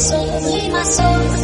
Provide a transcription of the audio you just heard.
今しう